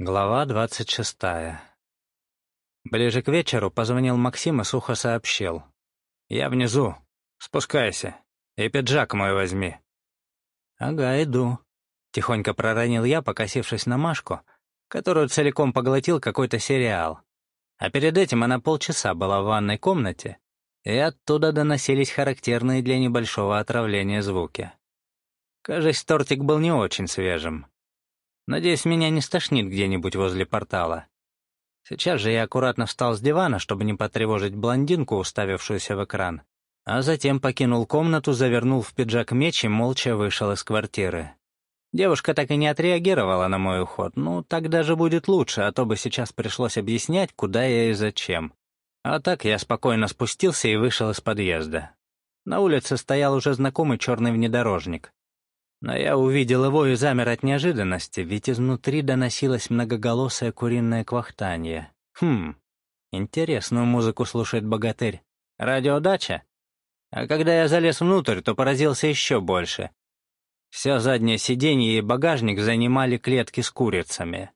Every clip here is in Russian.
Глава двадцать шестая. Ближе к вечеру позвонил Максим и сухо сообщил. «Я внизу. Спускайся. И пиджак мой возьми». «Ага, иду», — тихонько проронил я, покосившись на Машку, которую целиком поглотил какой-то сериал. А перед этим она полчаса была в ванной комнате, и оттуда доносились характерные для небольшого отравления звуки. Кажется, тортик был не очень свежим. Надеюсь, меня не стошнит где-нибудь возле портала. Сейчас же я аккуратно встал с дивана, чтобы не потревожить блондинку, уставившуюся в экран, а затем покинул комнату, завернул в пиджак меч и молча вышел из квартиры. Девушка так и не отреагировала на мой уход. Ну, так даже будет лучше, а то бы сейчас пришлось объяснять, куда я и зачем. А так я спокойно спустился и вышел из подъезда. На улице стоял уже знакомый черный внедорожник. Но я увидел его и замер от неожиданности, ведь изнутри доносилось многоголосое куриное квахтанье. Хм, интересную музыку слушает богатырь. Радиодача? А когда я залез внутрь, то поразился еще больше. Все заднее сиденье и багажник занимали клетки с курицами.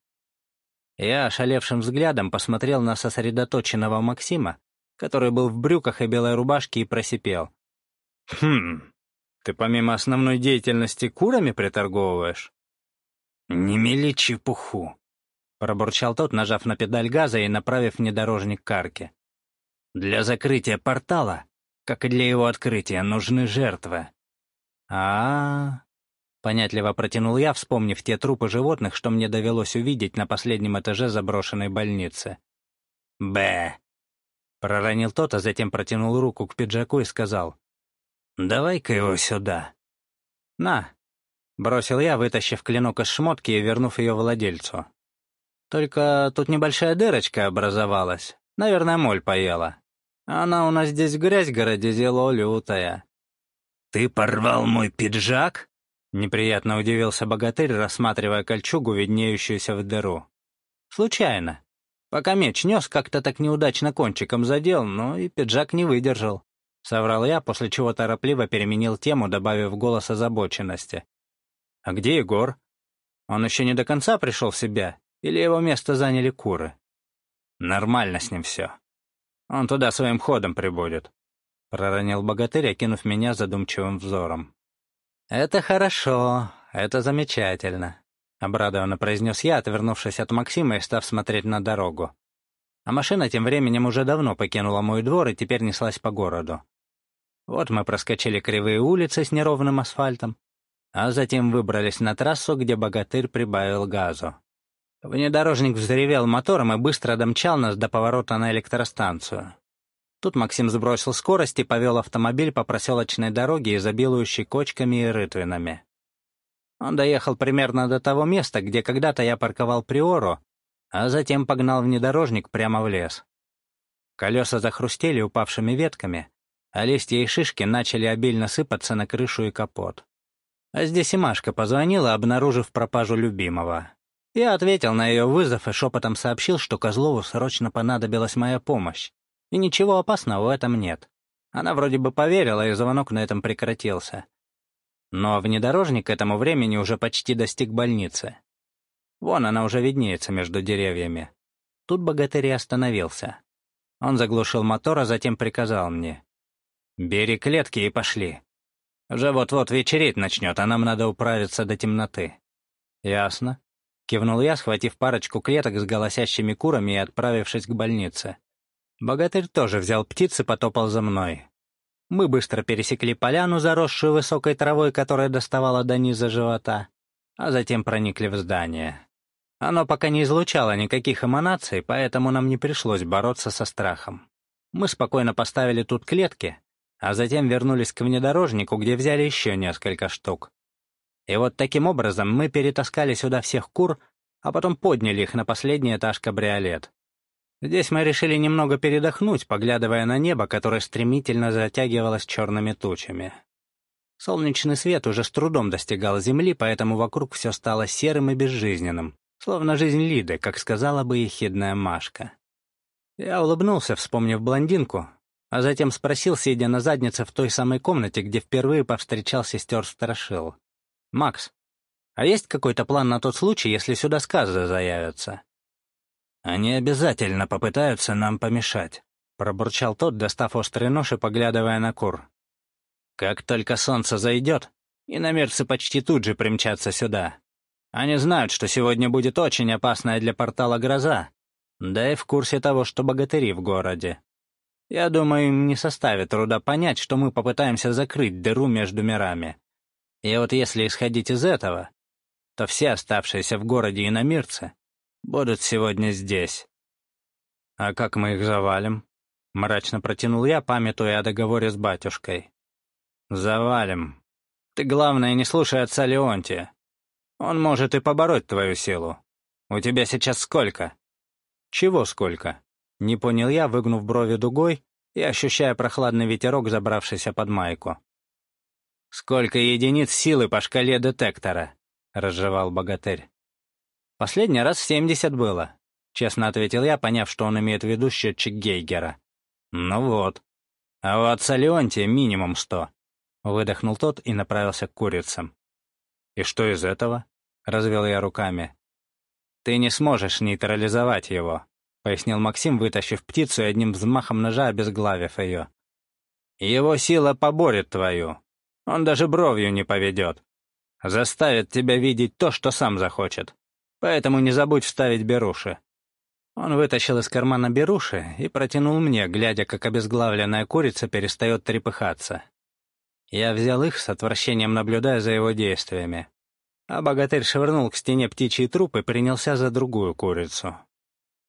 Я ошалевшим взглядом посмотрел на сосредоточенного Максима, который был в брюках и белой рубашке, и просипел. «Хм, ты помимо основной деятельности курами приторговываешь?» «Не мели чепуху», — пробурчал тот, нажав на педаль газа и направив внедорожник к арке. «Для закрытия портала, как и для его открытия, нужны жертвы». А, -а, -а понятливо протянул я, вспомнив те трупы животных, что мне довелось увидеть на последнем этаже заброшенной больницы. «Б», — проронил тот, а затем протянул руку к пиджаку и сказал. «Давай-ка его сюда». «На», — бросил я, вытащив клинок из шмотки и вернув ее владельцу. «Только тут небольшая дырочка образовалась. Наверное, моль поела. Она у нас здесь грязь городизело лютая». «Ты порвал мой пиджак?» Неприятно удивился богатырь, рассматривая кольчугу, виднеющуюся в дыру. «Случайно. Пока меч нес, как-то так неудачно кончиком задел, но и пиджак не выдержал. — соврал я, после чего торопливо переменил тему, добавив голос озабоченности. «А где Егор? Он еще не до конца пришел в себя, или его место заняли куры?» «Нормально с ним все. Он туда своим ходом прибудет», — проронил богатырь, окинув меня задумчивым взором. «Это хорошо, это замечательно», — обрадованно произнес я, отвернувшись от Максима и став смотреть на дорогу. А машина тем временем уже давно покинула мой двор и теперь неслась по городу. Вот мы проскочили кривые улицы с неровным асфальтом, а затем выбрались на трассу, где богатырь прибавил газу. Внедорожник взревел мотором и быстро домчал нас до поворота на электростанцию. Тут Максим сбросил скорость и повел автомобиль по проселочной дороге, изобилующей кочками и рытвинами. Он доехал примерно до того места, где когда-то я парковал Приору, а затем погнал внедорожник прямо в лес. Колеса захрустели упавшими ветками, а листья и шишки начали обильно сыпаться на крышу и капот. А здесь и Машка позвонила, обнаружив пропажу любимого. Я ответил на ее вызов и шепотом сообщил, что Козлову срочно понадобилась моя помощь. И ничего опасного в этом нет. Она вроде бы поверила, и звонок на этом прекратился. Но внедорожник к этому времени уже почти достиг больницы. Вон она уже виднеется между деревьями. Тут богатырь остановился. Он заглушил мотор, а затем приказал мне. «Бери клетки и пошли. Уже вот-вот вечереть начнет, а нам надо управиться до темноты». «Ясно», — кивнул я, схватив парочку клеток с голосящими курами и отправившись к больнице. Богатырь тоже взял птиц и потопал за мной. Мы быстро пересекли поляну, заросшую высокой травой, которая доставала до низа живота, а затем проникли в здание. Оно пока не излучало никаких эманаций, поэтому нам не пришлось бороться со страхом. Мы спокойно поставили тут клетки, а затем вернулись к внедорожнику, где взяли еще несколько штук. И вот таким образом мы перетаскали сюда всех кур, а потом подняли их на последний этаж кабриолет. Здесь мы решили немного передохнуть, поглядывая на небо, которое стремительно затягивалось черными тучами. Солнечный свет уже с трудом достигал земли, поэтому вокруг все стало серым и безжизненным, словно жизнь Лиды, как сказала бы ехидная Машка. Я улыбнулся, вспомнив блондинку, а затем спросил, сидя на заднице в той самой комнате, где впервые повстречал сестер Страшил. «Макс, А есть какой-то план на тот случай, если сюда сказы заявятся?» «Они обязательно попытаются нам помешать», — пробурчал тот, достав острый нож и поглядывая на кур. «Как только солнце зайдет, иномерцы почти тут же примчатся сюда. Они знают, что сегодня будет очень опасная для портала гроза, да и в курсе того, что богатыри в городе. Я думаю, им не составит труда понять, что мы попытаемся закрыть дыру между мирами. И вот если исходить из этого, то все оставшиеся в городе иномирцы будут сегодня здесь. А как мы их завалим? Мрачно протянул я, памятуя о договоре с батюшкой. Завалим. Ты, главное, не слушай отца Леонтия. Он может и побороть твою силу. У тебя сейчас сколько? Чего сколько? Не понял я, выгнув брови дугой и ощущая прохладный ветерок, забравшийся под майку. «Сколько единиц силы по шкале детектора?» — разжевал богатырь. «Последний раз семьдесят было», — честно ответил я, поняв, что он имеет в виду счетчик Гейгера. «Ну вот. А у отца Леонтия минимум сто», — выдохнул тот и направился к курицам. «И что из этого?» — развел я руками. «Ты не сможешь нейтрализовать его», — пояснил Максим, вытащив птицу и одним взмахом ножа обезглавив ее. «Его сила поборет твою. Он даже бровью не поведет. Заставит тебя видеть то, что сам захочет. Поэтому не забудь вставить беруши». Он вытащил из кармана беруши и протянул мне, глядя, как обезглавленная курица перестает трепыхаться. Я взял их с отвращением, наблюдая за его действиями. А богатырь швырнул к стене птичий труп и принялся за другую курицу.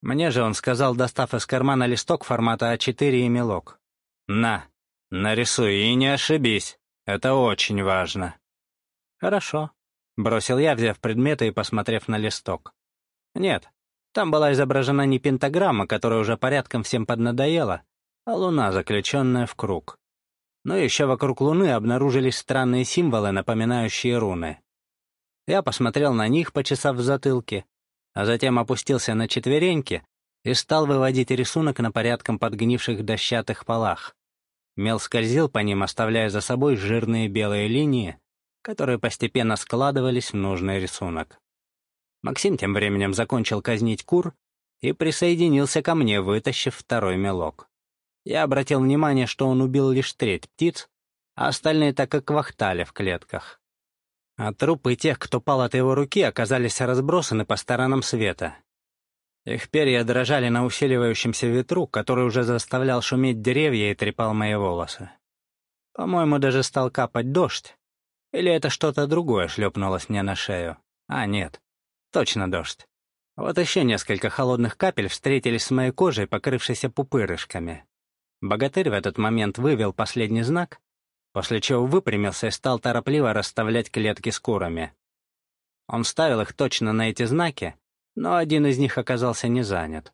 Мне же он сказал, достав из кармана листок формата А4 и мелок. «На, нарисуй и не ошибись. Это очень важно». «Хорошо», — бросил я, взяв предметы и посмотрев на листок. «Нет, там была изображена не пентаграмма, которая уже порядком всем поднадоела, а луна, заключенная в круг. Но еще вокруг луны обнаружились странные символы, напоминающие руны. Я посмотрел на них, почесав в затылке, а затем опустился на четвереньки и стал выводить рисунок на порядком подгнивших дощатых полах. Мел скользил по ним, оставляя за собой жирные белые линии, которые постепенно складывались в нужный рисунок. Максим тем временем закончил казнить кур и присоединился ко мне, вытащив второй мелок. Я обратил внимание, что он убил лишь треть птиц, а остальные так и квахтали в клетках а трупы тех, кто пал от его руки, оказались разбросаны по сторонам света. Их перья дрожали на усиливающемся ветру, который уже заставлял шуметь деревья и трепал мои волосы. По-моему, даже стал капать дождь. Или это что-то другое шлепнулось мне на шею? А, нет. Точно дождь. Вот еще несколько холодных капель встретились с моей кожей, покрывшейся пупырышками. Богатырь в этот момент вывел последний знак, после чего выпрямился и стал торопливо расставлять клетки с курами. Он ставил их точно на эти знаки, но один из них оказался не занят.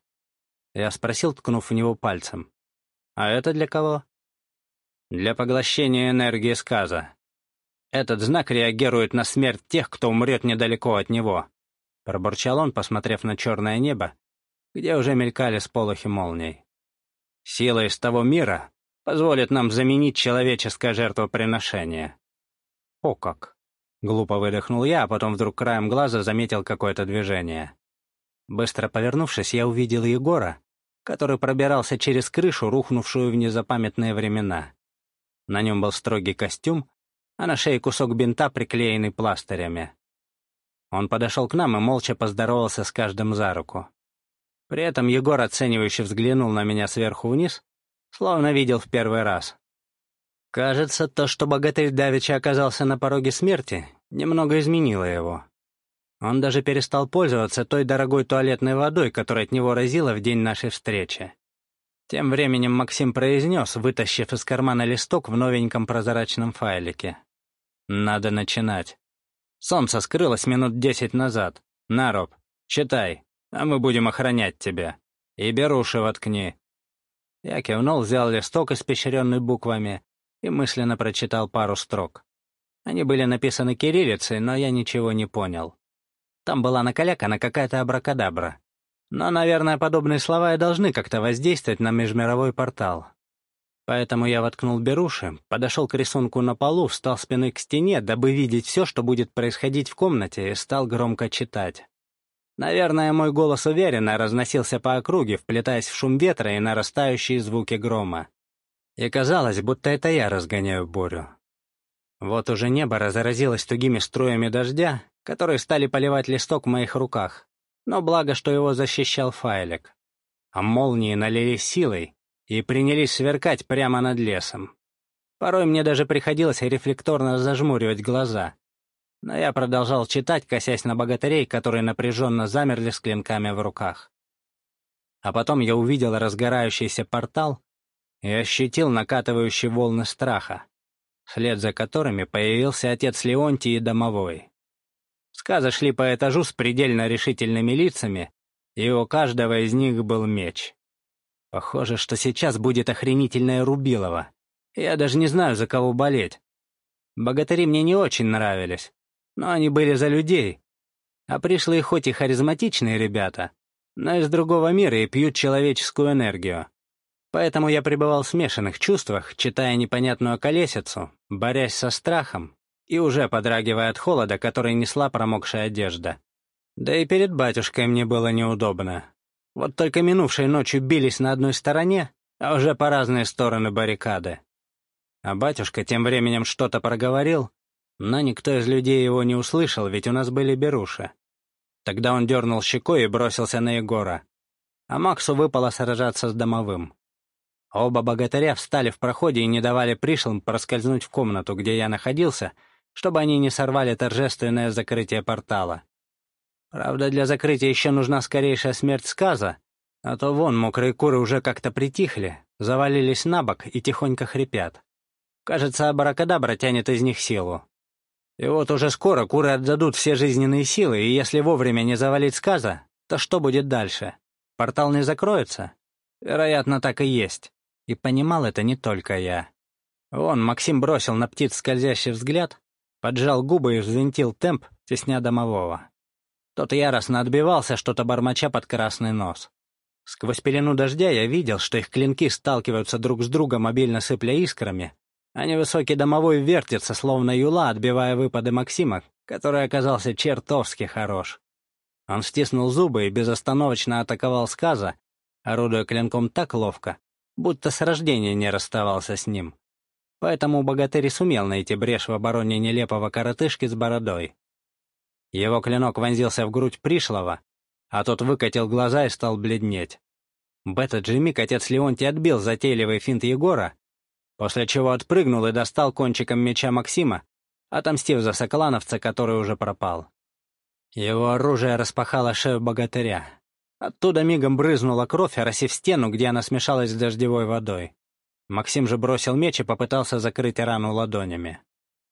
Я спросил, ткнув в него пальцем. «А это для кого?» «Для поглощения энергии сказа. Этот знак реагирует на смерть тех, кто умрет недалеко от него», — пробурчал он, посмотрев на черное небо, где уже мелькали сполохи молний. «Сила из того мира позволит нам заменить человеческое жертвоприношение». «О как!» — глупо выдохнул я, а потом вдруг краем глаза заметил какое-то движение. Быстро повернувшись, я увидел Егора, который пробирался через крышу, рухнувшую в незапамятные времена. На нем был строгий костюм, а на шее кусок бинта, приклеенный пластырями. Он подошел к нам и молча поздоровался с каждым за руку. При этом Егор оценивающе взглянул на меня сверху вниз, Словно видел в первый раз. Кажется, то, что богатырь Давича оказался на пороге смерти, немного изменило его. Он даже перестал пользоваться той дорогой туалетной водой, которая от него разила в день нашей встречи. Тем временем Максим произнес, вытащив из кармана листок в новеньком прозрачном файлике. «Надо начинать. Солнце скрылось минут десять назад. На, Роб, читай, а мы будем охранять тебя. И беруши воткни. Я кивнул, взял листок, испещренный буквами, и мысленно прочитал пару строк. Они были написаны кириллицей, но я ничего не понял. Там была накалякана какая-то абракадабра. Но, наверное, подобные слова и должны как-то воздействовать на межмировой портал. Поэтому я воткнул беруши, подошел к рисунку на полу, встал спиной к стене, дабы видеть все, что будет происходить в комнате, и стал громко читать. Наверное, мой голос уверенно разносился по округе, вплетаясь в шум ветра и нарастающие звуки грома. И казалось, будто это я разгоняю бурю. Вот уже небо разразилось тугими струями дождя, которые стали поливать листок в моих руках, но благо, что его защищал файлик. А молнии налились силой, и принялись сверкать прямо над лесом. Порой мне даже приходилось рефлекторно зажмуривать глаза. Но я продолжал читать, косясь на богатырей, которые напряженно замерли с клинками в руках. А потом я увидел разгорающийся портал и ощутил накатывающие волны страха, вслед за которыми появился отец Леонтий и домовой. Сказы шли по этажу с предельно решительными лицами, и у каждого из них был меч. Похоже, что сейчас будет охренительное Рубилово. Я даже не знаю, за кого болеть. Богатыри мне не очень нравились, но они были за людей. А пришлые хоть и харизматичные ребята, но из другого мира и пьют человеческую энергию. Поэтому я пребывал в смешанных чувствах, читая непонятную колесицу, борясь со страхом и уже подрагивая от холода, который несла промокшая одежда. Да и перед батюшкой мне было неудобно. Вот только минувшей ночью бились на одной стороне, а уже по разные стороны баррикады. А батюшка тем временем что-то проговорил, но никто из людей его не услышал, ведь у нас были беруши. Тогда он дернул щекой и бросился на Егора. А Максу выпало сражаться с домовым. Оба богатыря встали в проходе и не давали пришлым проскользнуть в комнату, где я находился, чтобы они не сорвали торжественное закрытие портала. Правда, для закрытия еще нужна скорейшая смерть сказа, а то вон мокрые куры уже как-то притихли, завалились на бок и тихонько хрипят. Кажется, абракадабра тянет из них силу. И вот уже скоро куры отдадут все жизненные силы, и если вовремя не завалить сказа, то что будет дальше? Портал не закроется? Вероятно, так и есть. И понимал это не только я. Вон, Максим бросил на птиц скользящий взгляд, поджал губы и взвинтил темп, тесня домового. Тот яростно отбивался, что-то бормоча под красный нос. Сквозь пелену дождя я видел, что их клинки сталкиваются друг с другом, обильно сыпля искрами, а невысокий домовой вертится, словно юла, отбивая выпады Максима, который оказался чертовски хорош. Он стиснул зубы и безостановочно атаковал сказа, орудуя клинком так ловко, будто с рождения не расставался с ним. Поэтому богатырь сумел найти брешь в обороне нелепого коротышки с бородой. Его клинок вонзился в грудь пришлого, а тот выкатил глаза и стал бледнеть. В этот отец Леонтий отбил затейливый финт Егора, после чего отпрыгнул и достал кончиком меча Максима, отомстив за соклановца, который уже пропал. Его оружие распахало шею богатыря. Оттуда мигом брызнула кровь, оросив стену, где она смешалась с дождевой водой. Максим же бросил меч и попытался закрыть рану ладонями.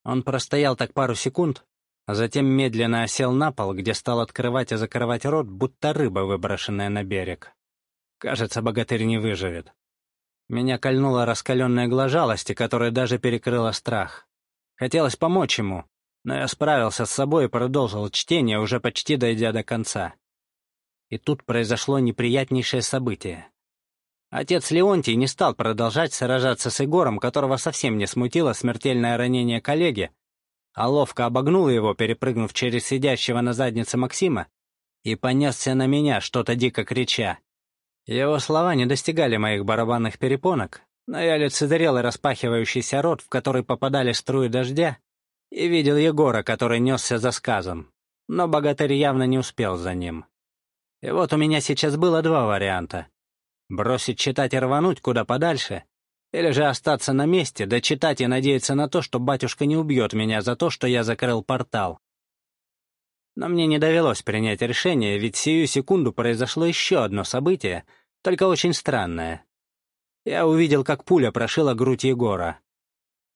Он простоял так пару секунд, а затем медленно осел на пол, где стал открывать и закрывать рот, будто рыба, выброшенная на берег. Кажется, богатырь не выживет. Меня кольнула раскаленная игла жалости, которая даже перекрыла страх. Хотелось помочь ему, но я справился с собой и продолжил чтение, уже почти дойдя до конца. И тут произошло неприятнейшее событие. Отец Леонтий не стал продолжать сражаться с Егором, которого совсем не смутило смертельное ранение коллеги, а ловко обогнул его, перепрыгнув через сидящего на заднице Максима, и понесся на меня, что-то дико крича. Его слова не достигали моих барабанных перепонок, но я лицезрел распахивающийся рот, в который попадали струи дождя, и видел Егора, который несся за сказом, но богатырь явно не успел за ним. И вот у меня сейчас было два варианта. Бросить читать и рвануть куда подальше, или же остаться на месте, дочитать и надеяться на то, что батюшка не убьет меня за то, что я закрыл портал. Но мне не довелось принять решение, ведь сию секунду произошло еще одно событие, только очень странное. Я увидел, как пуля прошила грудь Егора.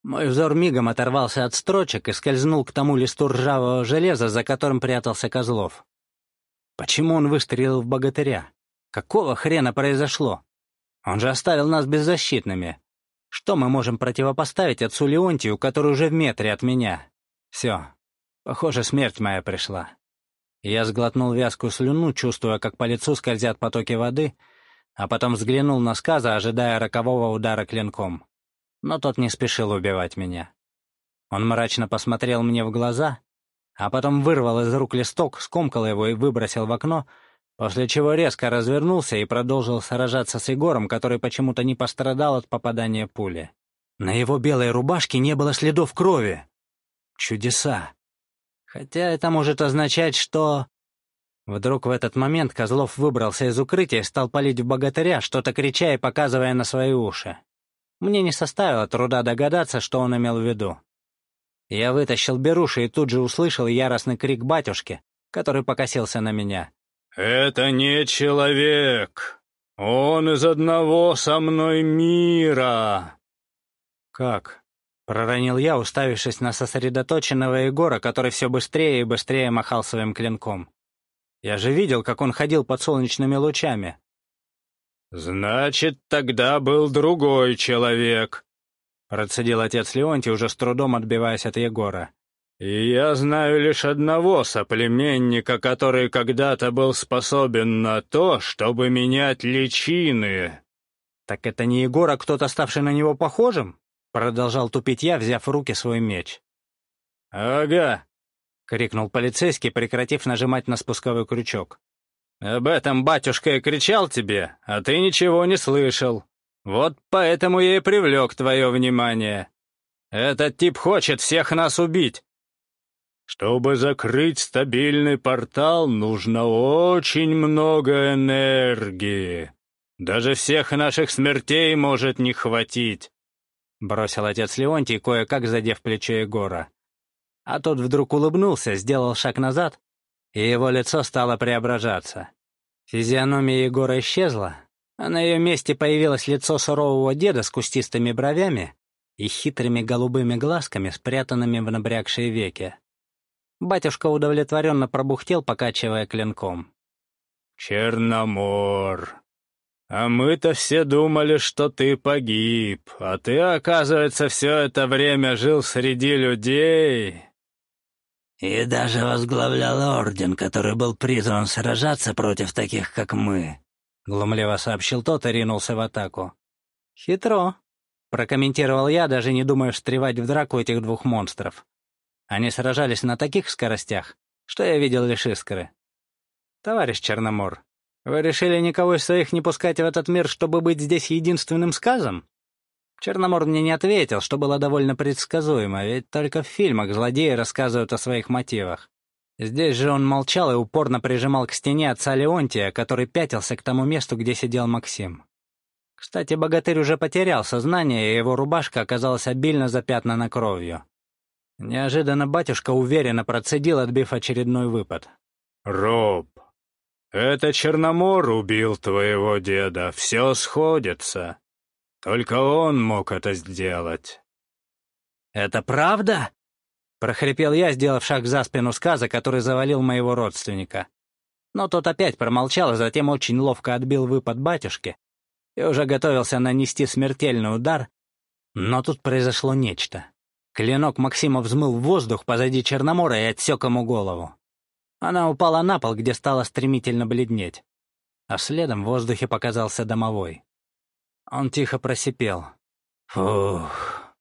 Мой взор мигом оторвался от строчек и скользнул к тому листу ржавого железа, за которым прятался Козлов. Почему он выстрелил в богатыря? Какого хрена произошло? Он же оставил нас беззащитными. Что мы можем противопоставить отцу Леонтию, который уже в метре от меня? Все. Похоже, смерть моя пришла. Я сглотнул вязкую слюну, чувствуя, как по лицу скользят потоки воды, а потом взглянул на сказа, ожидая рокового удара клинком. но тот не спешил убивать меня. Он мрачно посмотрел мне в глаза, а потом вырвал из рук листок, скомкал его и выбросил в окно, после чего резко развернулся и продолжил сражаться с Егором, который почему-то не пострадал от попадания пули. На его белой рубашке не было следов крови. Чудеса. Хотя это может означать, что... Вдруг в этот момент Козлов выбрался из укрытия и стал палить в богатыря, что-то крича и показывая на свои уши. Мне не составило труда догадаться, что он имел в виду. Я вытащил беруши и тут же услышал яростный крик батюшки, который покосился на меня. «Это не человек! Он из одного со мной мира!» «Как?» — проронил я, уставившись на сосредоточенного Егора, который все быстрее и быстрее махал своим клинком. Я же видел, как он ходил под солнечными лучами. «Значит, тогда был другой человек», — процедил отец Леонтий, уже с трудом отбиваясь от Егора. «И я знаю лишь одного соплеменника, который когда-то был способен на то, чтобы менять личины». «Так это не Егор, а кто-то, ставший на него похожим?» — продолжал тупить я, взяв в руки свой меч. «Ага», — крикнул полицейский, прекратив нажимать на спусковой крючок. «Об этом батюшка и кричал тебе, а ты ничего не слышал. Вот поэтому я и привлек твое внимание. Этот тип хочет всех нас убить». «Чтобы закрыть стабильный портал, нужно очень много энергии. Даже всех наших смертей может не хватить», — бросил отец Леонтий, кое-как задев плечо Егора. А тот вдруг улыбнулся, сделал шаг назад, и его лицо стало преображаться. Физиономия Егора исчезла, а на ее месте появилось лицо сурового деда с кустистыми бровями и хитрыми голубыми глазками, спрятанными в набрякшие веки. Батюшка удовлетворенно пробухтел, покачивая клинком. «Черномор, а мы-то все думали, что ты погиб, а ты, оказывается, все это время жил среди людей. И даже возглавлял орден, который был призван сражаться против таких, как мы», — глумливо сообщил тот и ринулся в атаку. «Хитро», — прокомментировал я, даже не думая встревать в драку этих двух монстров. Они сражались на таких скоростях, что я видел лишь искры. «Товарищ Черномор, вы решили никого из своих не пускать в этот мир, чтобы быть здесь единственным сказом?» Черномор мне не ответил, что было довольно предсказуемо, ведь только в фильмах злодеи рассказывают о своих мотивах. Здесь же он молчал и упорно прижимал к стене отца Леонтия, который пятился к тому месту, где сидел Максим. Кстати, богатырь уже потерял сознание, и его рубашка оказалась обильно запятнана кровью. Неожиданно батюшка уверенно процедил, отбив очередной выпад. «Роб, это Черномор убил твоего деда, все сходится. Только он мог это сделать. «Это правда?» — прохрипел я, сделав шаг за спину сказа, который завалил моего родственника. Но тот опять промолчал, а затем очень ловко отбил выпад батюшки и уже готовился нанести смертельный удар, но тут произошло нечто. Клинок Максима взмыл в воздух позади Черномора и отсек ему голову. Она упала на пол, где стала стремительно бледнеть. А следом в воздухе показался домовой. Он тихо просипел. «Фух,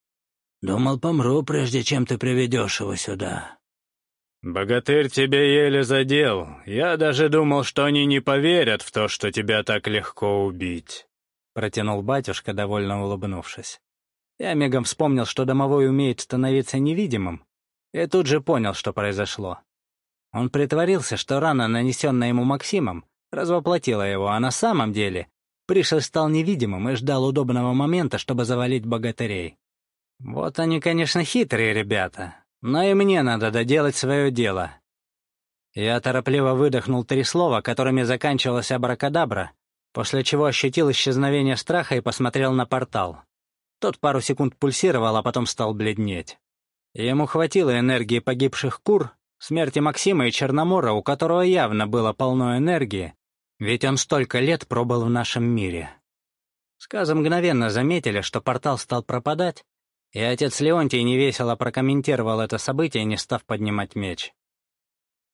думал, помру, прежде чем ты приведешь его сюда». «Богатырь тебя еле задел. Я даже думал, что они не поверят в то, что тебя так легко убить», — протянул батюшка, довольно улыбнувшись. Я мигом вспомнил, что домовой умеет становиться невидимым, и тут же понял, что произошло. Он притворился, что рана, нанесенная ему Максимом, развоплотила его, а на самом деле Пришлый стал невидимым и ждал удобного момента, чтобы завалить богатырей. Вот они, конечно, хитрые ребята, но и мне надо доделать свое дело. Я торопливо выдохнул три слова, которыми заканчивалась абракадабра, после чего ощутил исчезновение страха и посмотрел на портал. Тот пару секунд пульсировал, а потом стал бледнеть. Ему хватило энергии погибших кур, смерти Максима и Черномора, у которого явно было полно энергии, ведь он столько лет пробыл в нашем мире. Сказы мгновенно заметили, что портал стал пропадать, и отец Леонтий невесело прокомментировал это событие, не став поднимать меч.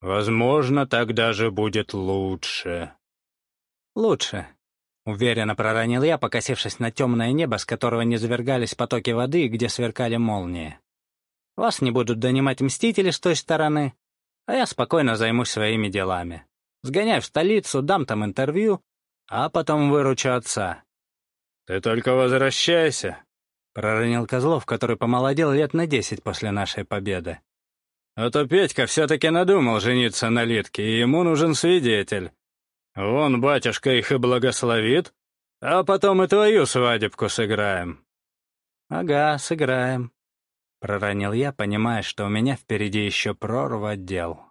«Возможно, так даже будет лучше». «Лучше», — Уверенно проронил я, покосившись на темное небо, с которого не завергались потоки воды где сверкали молнии. Вас не будут донимать мстители с той стороны, а я спокойно займусь своими делами. Сгоняю в столицу, дам там интервью, а потом выручу отца. «Ты только возвращайся», — проронил Козлов, который помолодел лет на десять после нашей победы. «А то Петька все-таки надумал жениться на Литке, и ему нужен свидетель. Вон батюшка их и благословит, а потом и твою свадебку сыграем». «Ага, сыграем», — проронил я, понимая, что у меня впереди еще прорва дел.